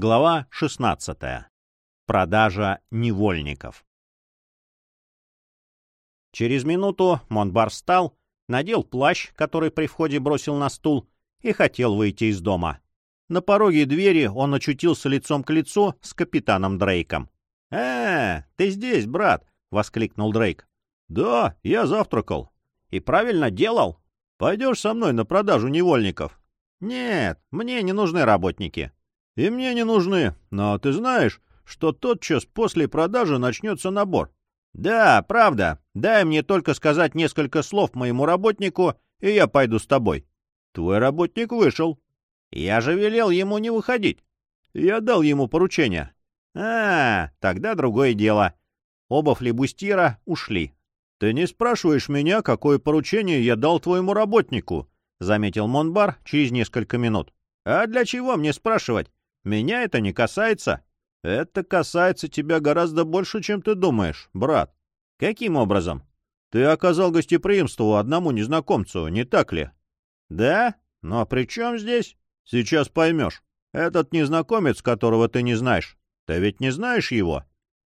Глава 16. Продажа невольников. Через минуту Монбар встал, надел плащ, который при входе бросил на стул, и хотел выйти из дома. На пороге двери он очутился лицом к лицу с капитаном Дрейком. «Э, ты здесь, брат!» — воскликнул Дрейк. «Да, я завтракал». «И правильно делал? Пойдешь со мной на продажу невольников?» «Нет, мне не нужны работники». «И мне не нужны, но ты знаешь, что тотчас после продажи начнется набор». «Да, правда. Дай мне только сказать несколько слов моему работнику, и я пойду с тобой». «Твой работник вышел». «Я же велел ему не выходить». «Я дал ему поручение». «А, тогда другое дело». Оба флебустира ушли. «Ты не спрашиваешь меня, какое поручение я дал твоему работнику», — заметил Монбар через несколько минут. «А для чего мне спрашивать? Меня это не касается». «Это касается тебя гораздо больше, чем ты думаешь, брат». «Каким образом?» «Ты оказал гостеприимство одному незнакомцу, не так ли?» «Да? Но при чем здесь?» «Сейчас поймешь. Этот незнакомец, которого ты не знаешь, ты ведь не знаешь его?»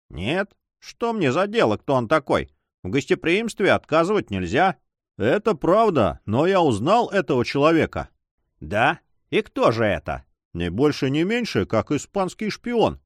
«Нет. Что мне за дело, кто он такой? В гостеприимстве отказывать нельзя». «Это правда, но я узнал этого человека». «Да? И кто же это?» «Не больше, не меньше, как испанский шпион».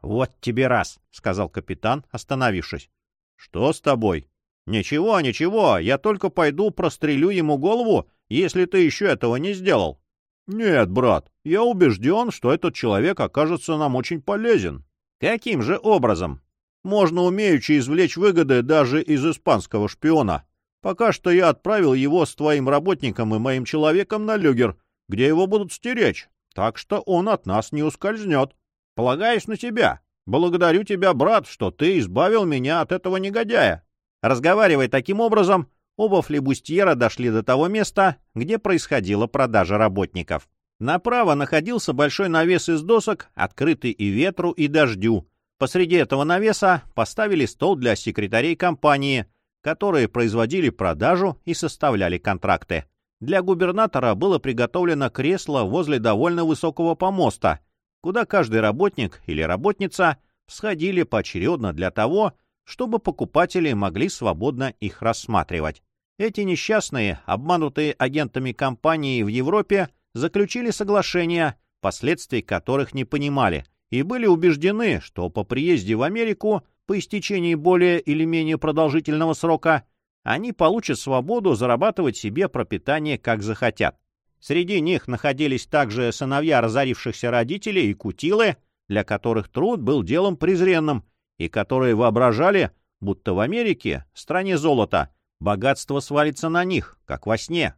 «Вот тебе раз», — сказал капитан, остановившись. «Что с тобой?» «Ничего, ничего, я только пойду прострелю ему голову, если ты еще этого не сделал». «Нет, брат, я убежден, что этот человек окажется нам очень полезен». «Каким же образом?» «Можно умеючи извлечь выгоды даже из испанского шпиона. Пока что я отправил его с твоим работником и моим человеком на люгер, где его будут стеречь, так что он от нас не ускользнет. Полагаюсь на тебя. Благодарю тебя, брат, что ты избавил меня от этого негодяя». Разговаривая таким образом, оба флебустьера дошли до того места, где происходила продажа работников. Направо находился большой навес из досок, открытый и ветру, и дождю. Посреди этого навеса поставили стол для секретарей компании, которые производили продажу и составляли контракты. Для губернатора было приготовлено кресло возле довольно высокого помоста, куда каждый работник или работница сходили поочередно для того, чтобы покупатели могли свободно их рассматривать. Эти несчастные, обманутые агентами компании в Европе, заключили соглашения, последствий которых не понимали, и были убеждены, что по приезде в Америку, по истечении более или менее продолжительного срока, они получат свободу зарабатывать себе пропитание как захотят. Среди них находились также сыновья разорившихся родителей и кутилы, для которых труд был делом презренным, и которые воображали, будто в Америке, стране золота, богатство свалится на них, как во сне.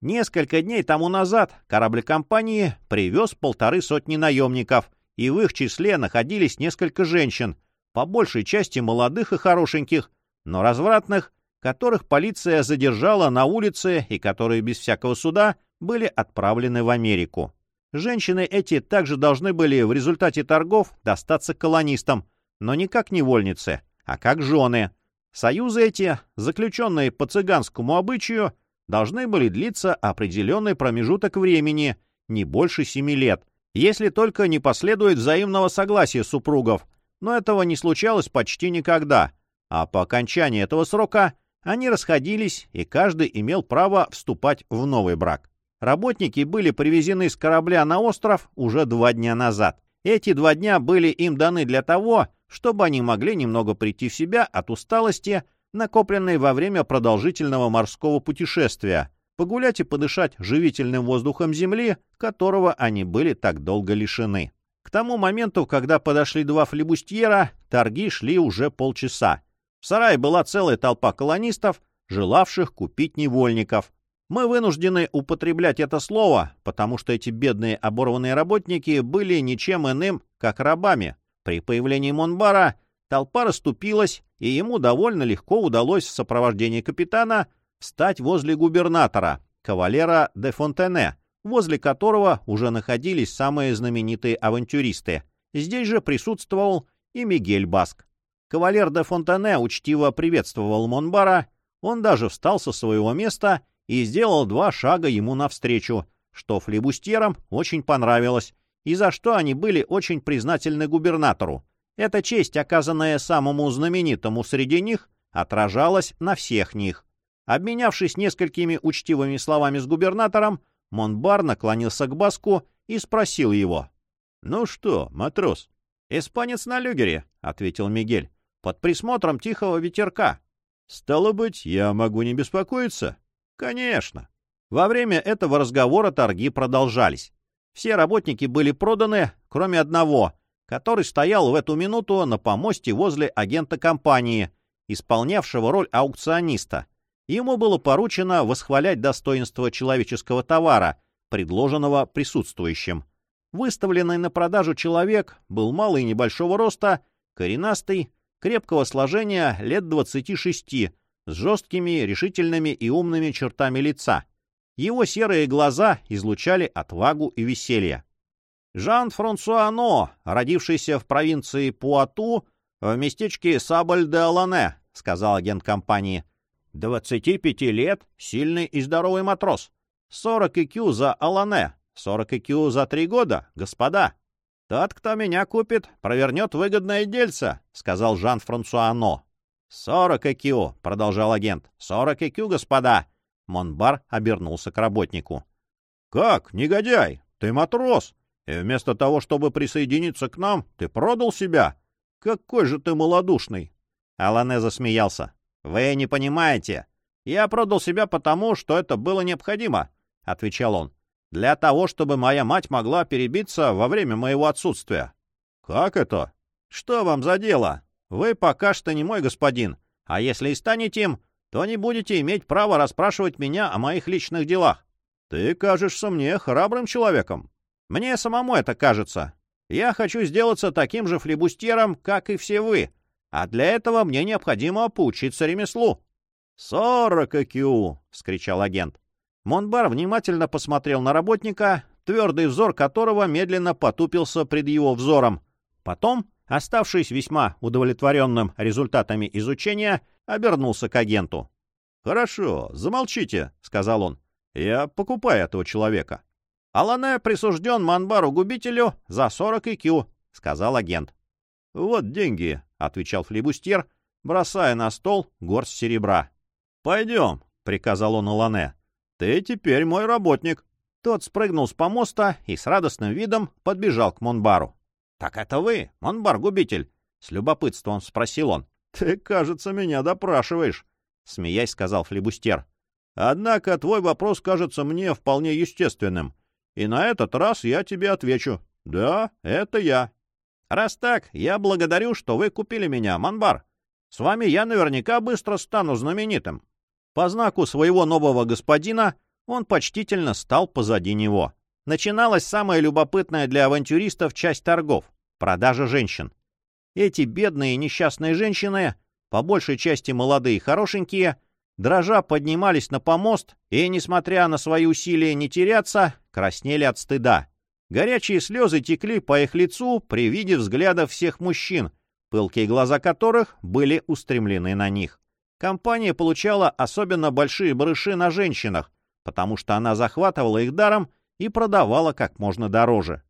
Несколько дней тому назад корабль компании привез полторы сотни наемников, и в их числе находились несколько женщин, по большей части молодых и хорошеньких, но развратных, которых полиция задержала на улице и которые без всякого суда были отправлены в Америку. Женщины эти также должны были в результате торгов достаться колонистам, но не как невольницы, а как жены. Союзы эти, заключенные по цыганскому обычаю, должны были длиться определенный промежуток времени, не больше семи лет, если только не последует взаимного согласия супругов, но этого не случалось почти никогда, а по окончании этого срока они расходились, и каждый имел право вступать в новый брак. Работники были привезены с корабля на остров уже два дня назад. Эти два дня были им даны для того, чтобы они могли немного прийти в себя от усталости, накопленной во время продолжительного морского путешествия, погулять и подышать живительным воздухом земли, которого они были так долго лишены. К тому моменту, когда подошли два флебустьера, торги шли уже полчаса. В сарае была целая толпа колонистов, желавших купить невольников, мы вынуждены употреблять это слово, потому что эти бедные оборванные работники были ничем иным, как рабами. При появлении Монбара толпа расступилась, и ему довольно легко удалось в сопровождении капитана встать возле губернатора, кавалера де Фонтене, возле которого уже находились самые знаменитые авантюристы. Здесь же присутствовал и Мигель Баск. Кавалер де Фонтене учтиво приветствовал Монбара, он даже встал со своего места и сделал два шага ему навстречу, что флебустерам очень понравилось, и за что они были очень признательны губернатору. Эта честь, оказанная самому знаменитому среди них, отражалась на всех них. Обменявшись несколькими учтивыми словами с губернатором, Монбар наклонился к Баску и спросил его. — Ну что, матрос? — Испанец на люгере, — ответил Мигель, — под присмотром тихого ветерка. — Стало быть, я могу не беспокоиться? — Конечно. Во время этого разговора торги продолжались. Все работники были проданы, кроме одного, который стоял в эту минуту на помосте возле агента компании, исполнявшего роль аукциониста. Ему было поручено восхвалять достоинство человеческого товара, предложенного присутствующим. Выставленный на продажу человек был малый и небольшого роста, коренастый, крепкого сложения лет 26, с жесткими, решительными и умными чертами лица. Его серые глаза излучали отвагу и веселье. Жан-Франсуа Но, родившийся в провинции Пуату, в местечке Сабль-де-Алане, сказал агент компании. 25 лет, сильный и здоровый матрос. 40 икю за Алане, 40 икю за три года, господа. Тот, кто меня купит, провернет выгодное дельце, сказал Жан-Франсуа Но. 40 икю, продолжал агент. 40 икю, господа. Монбар обернулся к работнику. «Как, негодяй, ты матрос, и вместо того, чтобы присоединиться к нам, ты продал себя? Какой же ты малодушный!» Алане засмеялся. «Вы не понимаете. Я продал себя потому, что это было необходимо», — отвечал он. «Для того, чтобы моя мать могла перебиться во время моего отсутствия». «Как это?» «Что вам за дело? Вы пока что не мой господин, а если и станете им, то не будете иметь права расспрашивать меня о моих личных делах. Ты кажешься мне храбрым человеком. Мне самому это кажется. Я хочу сделаться таким же флебустьером, как и все вы, а для этого мне необходимо поучиться ремеслу. — Сорок икю! — вскричал агент. Монбар внимательно посмотрел на работника, твердый взор которого медленно потупился пред его взором. Потом, оставшись весьма удовлетворенным результатами изучения, обернулся к агенту. «Хорошо, замолчите», — сказал он. «Я покупаю этого человека». «Алане присужден Манбару-губителю за 40 икю», — сказал агент. «Вот деньги», — отвечал флибустьер, бросая на стол горсть серебра. «Пойдем», — приказал он Алане. «Ты теперь мой работник». Тот спрыгнул с помоста и с радостным видом подбежал к Монбару. «Так это вы, Монбар-губитель?» — с любопытством спросил он. «Ты, кажется, меня допрашиваешь», — смеясь сказал флебустер. «Однако твой вопрос кажется мне вполне естественным, и на этот раз я тебе отвечу. Да, это я». «Раз так, я благодарю, что вы купили меня, Манбар. С вами я наверняка быстро стану знаменитым». По знаку своего нового господина он почтительно стал позади него. Начиналась самая любопытная для авантюристов часть торгов — продажа женщин. Эти бедные несчастные женщины, по большей части молодые и хорошенькие, дрожа поднимались на помост и, несмотря на свои усилия не теряться, краснели от стыда. Горячие слезы текли по их лицу при виде взглядов всех мужчин, пылкие глаза которых были устремлены на них. Компания получала особенно большие барыши на женщинах, потому что она захватывала их даром и продавала как можно дороже.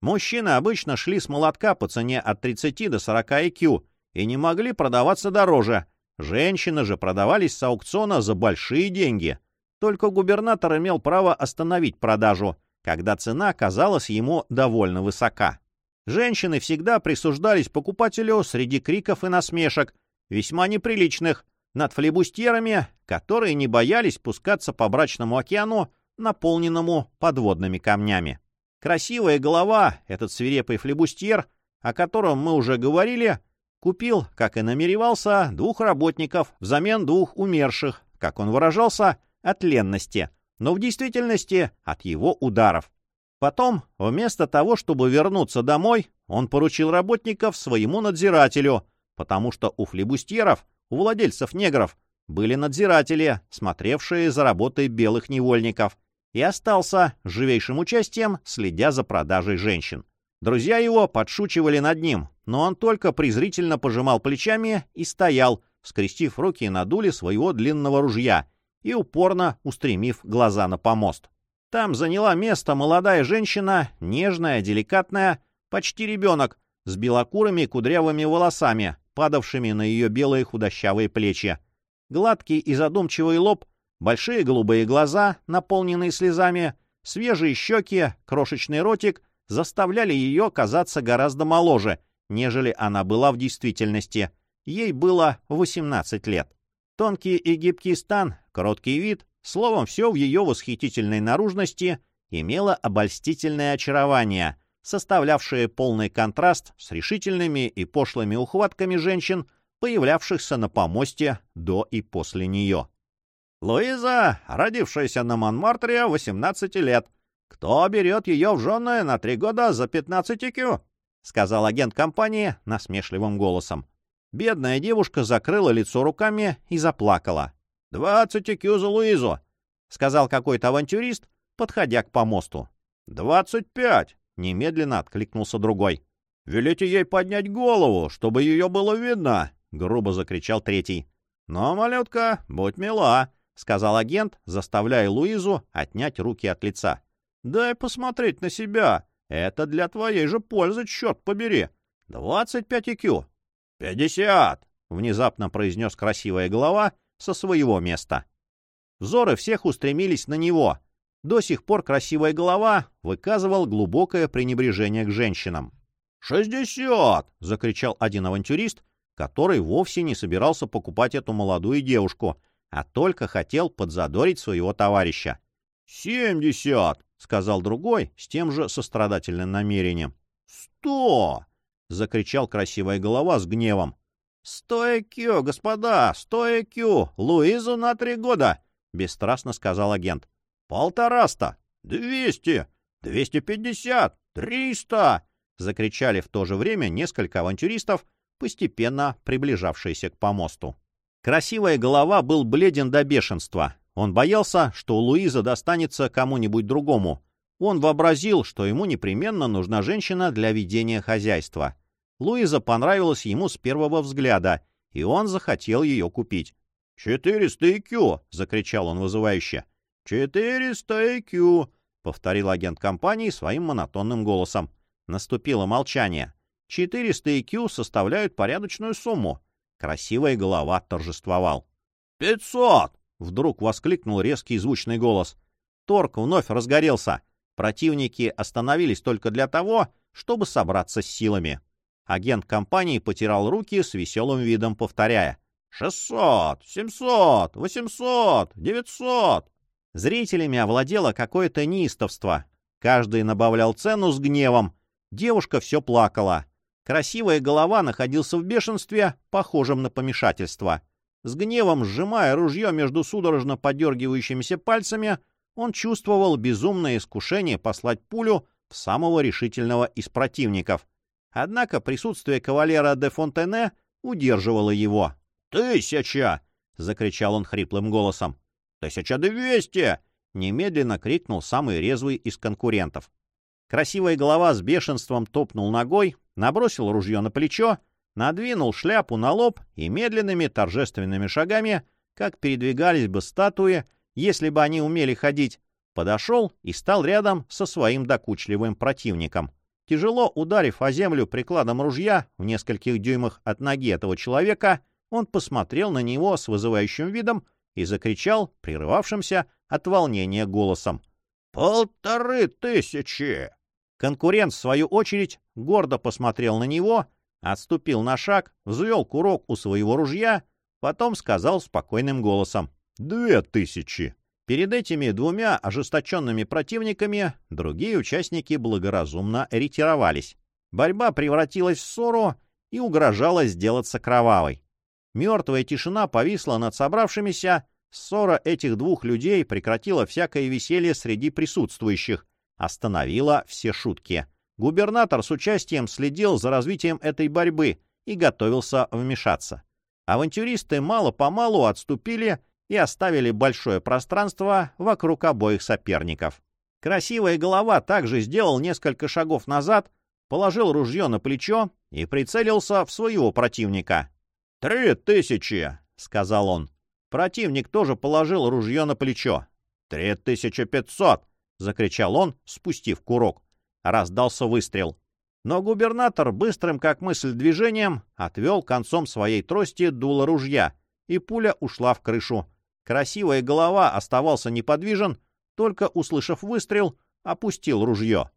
Мужчины обычно шли с молотка по цене от 30 до 40 IQ и не могли продаваться дороже. Женщины же продавались с аукциона за большие деньги. Только губернатор имел право остановить продажу, когда цена казалась ему довольно высока. Женщины всегда присуждались покупателю среди криков и насмешек, весьма неприличных, над флебустьерами, которые не боялись пускаться по брачному океану, наполненному подводными камнями. Красивая голова, этот свирепый флебустьер, о котором мы уже говорили, купил, как и намеревался, двух работников взамен двух умерших, как он выражался, от ленности, но в действительности от его ударов. Потом, вместо того, чтобы вернуться домой, он поручил работников своему надзирателю, потому что у флебустьеров, у владельцев негров, были надзиратели, смотревшие за работой белых невольников, и остался живейшим участием, следя за продажей женщин. Друзья его подшучивали над ним, но он только презрительно пожимал плечами и стоял, скрестив руки на дуле своего длинного ружья и упорно устремив глаза на помост. Там заняла место молодая женщина, нежная, деликатная, почти ребенок, с белокурыми кудрявыми волосами, падавшими на ее белые худощавые плечи. Гладкий и задумчивый лоб, большие голубые глаза, наполненные слезами, свежие щеки, крошечный ротик заставляли ее казаться гораздо моложе, нежели она была в действительности. Ей было 18 лет. Тонкий и гибкий стан, короткий вид, словом, все в ее восхитительной наружности имело обольстительное очарование, составлявшее полный контраст с решительными и пошлыми ухватками женщин, появлявшихся на помосте до и после нее. Луиза, родившаяся на Монмартре, 18 лет. Кто берет ее в жены на три года за 15 кю? — сказал агент компании насмешливым голосом. Бедная девушка закрыла лицо руками и заплакала. — Двадцать кю за Луизу! — сказал какой-то авантюрист, подходя к помосту. — Двадцать пять! — немедленно откликнулся другой. — Велите ей поднять голову, чтобы ее было видно! — грубо закричал третий. — Но, малютка, будь мила! — сказал агент, заставляя Луизу отнять руки от лица. — Дай посмотреть на себя. Это для твоей же пользы, черт побери. Двадцать пять IQ. — Пятьдесят! — внезапно произнес красивая голова со своего места. Взоры всех устремились на него. До сих пор красивая голова выказывал глубокое пренебрежение к женщинам. «Шестьдесят!» — закричал один авантюрист, который вовсе не собирался покупать эту молодую девушку, а только хотел подзадорить своего товарища. «Семьдесят!» — сказал другой с тем же сострадательным намерением. «Сто!» — закричал красивая голова с гневом. «Сто кю, господа! Сто кю! Луизу на три года!» — бесстрастно сказал агент. «Полтораста! Двести! Двести пятьдесят! Триста!» — закричали в то же время несколько авантюристов, постепенно приближавшиеся к помосту. Красивая голова был бледен до бешенства. Он боялся, что у Луизы достанется кому-нибудь другому. Он вообразил, что ему непременно нужна женщина для ведения хозяйства. Луиза понравилась ему с первого взгляда, и он захотел ее купить. «Четыреста IQ!» — закричал он вызывающе. «Четыреста IQ!» — повторил агент компании своим монотонным голосом. Наступило молчание. Четыреста IQ составляют порядочную сумму. Красивая голова торжествовал. «Пятьсот!» — вдруг воскликнул резкий звучный голос. Торг вновь разгорелся. Противники остановились только для того, чтобы собраться с силами. Агент компании потирал руки с веселым видом, повторяя. «Шестьсот! Семьсот! Восемьсот! Девятьсот!» Зрителями овладело какое-то неистовство. Каждый набавлял цену с гневом. Девушка все плакала. Красивая голова находился в бешенстве, похожем на помешательство. С гневом, сжимая ружье между судорожно подергивающимися пальцами, он чувствовал безумное искушение послать пулю в самого решительного из противников. Однако присутствие кавалера де Фонтене удерживало его. «Тысяча!» — закричал он хриплым голосом. «Тысяча двести!» — немедленно крикнул самый резвый из конкурентов. Красивая голова с бешенством топнул ногой, набросил ружье на плечо, надвинул шляпу на лоб и медленными торжественными шагами, как передвигались бы статуи, если бы они умели ходить, подошел и стал рядом со своим докучливым противником. Тяжело ударив о землю прикладом ружья в нескольких дюймах от ноги этого человека, он посмотрел на него с вызывающим видом и закричал, прерывавшимся от волнения голосом. «Полторы тысячи!» Конкурент, в свою очередь, гордо посмотрел на него, отступил на шаг, взвел курок у своего ружья, потом сказал спокойным голосом «Две тысячи». Перед этими двумя ожесточенными противниками другие участники благоразумно ретировались. Борьба превратилась в ссору и угрожала сделаться кровавой. Мертвая тишина повисла над собравшимися, ссора этих двух людей прекратила всякое веселье среди присутствующих, остановила все шутки. Губернатор с участием следил за развитием этой борьбы и готовился вмешаться. Авантюристы мало-помалу отступили и оставили большое пространство вокруг обоих соперников. Красивая голова также сделал несколько шагов назад, положил ружье на плечо и прицелился в своего противника. «Три тысячи!» — сказал он. Противник тоже положил ружье на плечо. «Три тысячи пятьсот!» — закричал он, спустив курок. Раздался выстрел. Но губернатор быстрым, как мысль, движением отвел концом своей трости дуло ружья, и пуля ушла в крышу. Красивая голова оставался неподвижен, только, услышав выстрел, опустил ружье.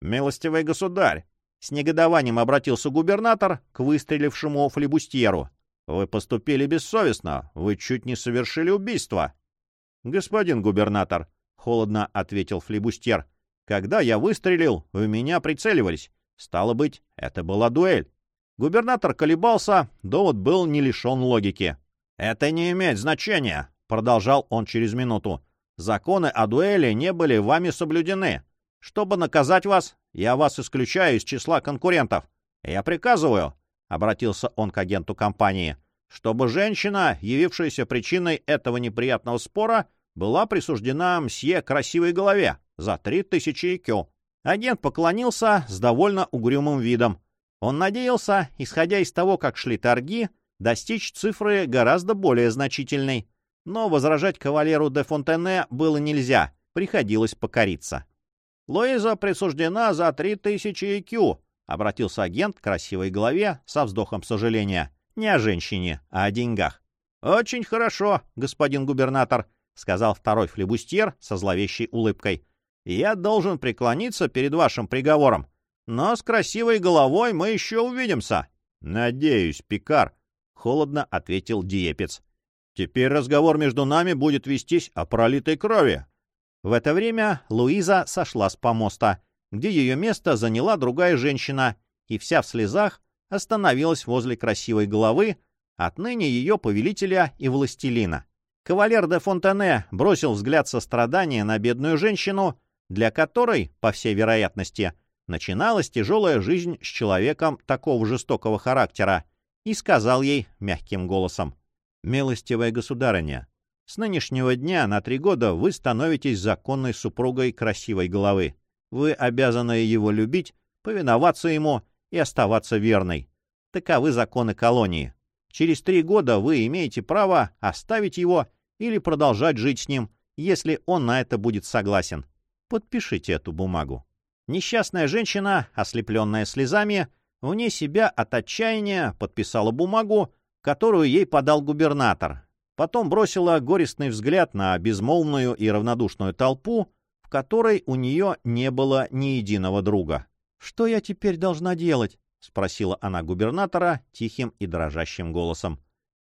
«Милостивый государь!» — с негодованием обратился губернатор к выстрелившему флебустьеру. «Вы поступили бессовестно, вы чуть не совершили убийство». «Господин губернатор», — холодно ответил флебустьер, — «когда я выстрелил, в меня прицеливались. Стало быть, это была дуэль». Губернатор колебался, довод был не лишен логики. «Это не имеет значения», — продолжал он через минуту. «Законы о дуэли не были вами соблюдены. Чтобы наказать вас, я вас исключаю из числа конкурентов. Я приказываю, — обратился он к агенту компании, — чтобы женщина, явившаяся причиной этого неприятного спора, была присуждена мсье красивой голове за три тысячи икю. Агент поклонился с довольно угрюмым видом. Он надеялся, исходя из того, как шли торги, достичь цифры гораздо более значительной. Но возражать кавалеру де Фонтене было нельзя, приходилось покориться. «Луиза присуждена за три тысячи IQ», — обратился агент к красивой голове со вздохом сожаления. «Не о женщине, а о деньгах». «Очень хорошо, господин губернатор», — сказал второй флебустьер со зловещей улыбкой. «Я должен преклониться перед вашим приговором. Но с красивой головой мы еще увидимся». «Надеюсь, Пикар», — холодно ответил Диепец. «Теперь разговор между нами будет вестись о пролитой крови». В это время Луиза сошла с помоста, где ее место заняла другая женщина, и вся в слезах остановилась возле красивой головы, отныне ее повелителя и властелина. Кавалер де Фонтане бросил взгляд сострадания на бедную женщину, для которой, по всей вероятности, начиналась тяжелая жизнь с человеком такого жестокого характера, и сказал ей мягким голосом. «Милостивая государыня, с нынешнего дня на три года вы становитесь законной супругой красивой головы. Вы обязаны его любить, повиноваться ему и оставаться верной. Таковы законы колонии. Через три года вы имеете право оставить его или продолжать жить с ним, если он на это будет согласен. Подпишите эту бумагу. Несчастная женщина, ослепленная слезами, вне себя от отчаяния подписала бумагу, которую ей подал губернатор. Потом бросила горестный взгляд на безмолвную и равнодушную толпу, в которой у нее не было ни единого друга. «Что я теперь должна делать?» — спросила она губернатора тихим и дрожащим голосом.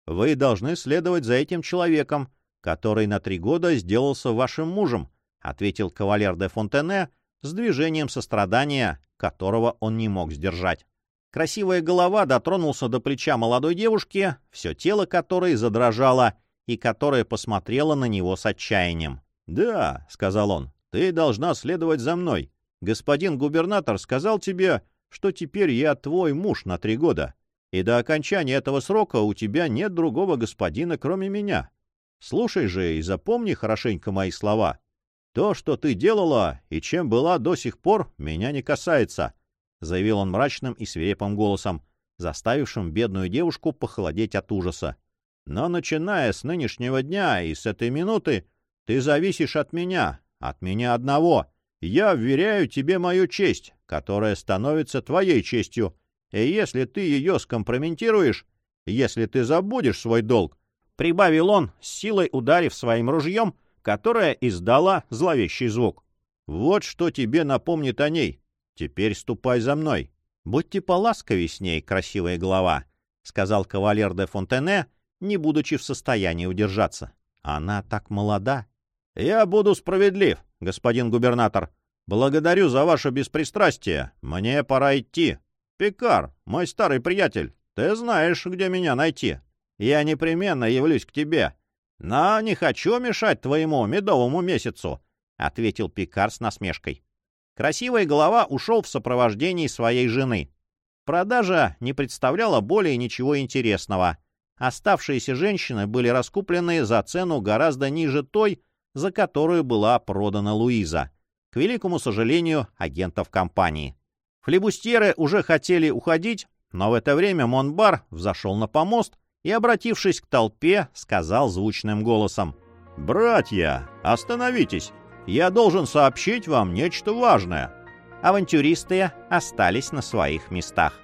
«Вы должны следовать за этим человеком, который на три года сделался вашим мужем», — ответил кавалер де Фонтене с движением сострадания, которого он не мог сдержать. Красивая голова дотронулся до плеча молодой девушки, все тело которой задрожало и которая посмотрела на него с отчаянием. «Да», — сказал он, — «ты должна следовать за мной. Господин губернатор сказал тебе, что теперь я твой муж на три года, и до окончания этого срока у тебя нет другого господина, кроме меня. Слушай же и запомни хорошенько мои слова. То, что ты делала и чем была до сих пор, меня не касается. — заявил он мрачным и свирепым голосом, заставившим бедную девушку похолодеть от ужаса. «Но начиная с нынешнего дня и с этой минуты ты зависишь от меня, от меня одного. Я вверяю тебе мою честь, которая становится твоей честью, и если ты ее скомпрометируешь, если ты забудешь свой долг, — прибавил он, силой ударив своим ружьем, которое издала зловещий звук. Вот что тебе напомнит о ней, Теперь ступай за мной. Будьте поласковей с ней, красивая голова, — сказал кавалер де Фонтене, не будучи в состоянии удержаться. Она так молода. Я буду справедлив, господин губернатор. Благодарю за ваше беспристрастие. Мне пора идти. Пикар, мой старый приятель, ты знаешь, где меня найти. Я непременно явлюсь к тебе. Но не хочу мешать твоему медовому месяцу, — ответил Пикар с насмешкой. Красивая голова ушел в сопровождении своей жены. Продажа не представляла более ничего интересного. Оставшиеся женщины были раскуплены за цену гораздо ниже той, за которую была продана Луиза, к великому сожалению агентов компании. Флебустьеры уже хотели уходить, но в это время Монбар взошел на помост и, обратившись к толпе, сказал звучным голосом «Братья, остановитесь! Я должен сообщить вам нечто важное». Авантюристы остались на своих местах.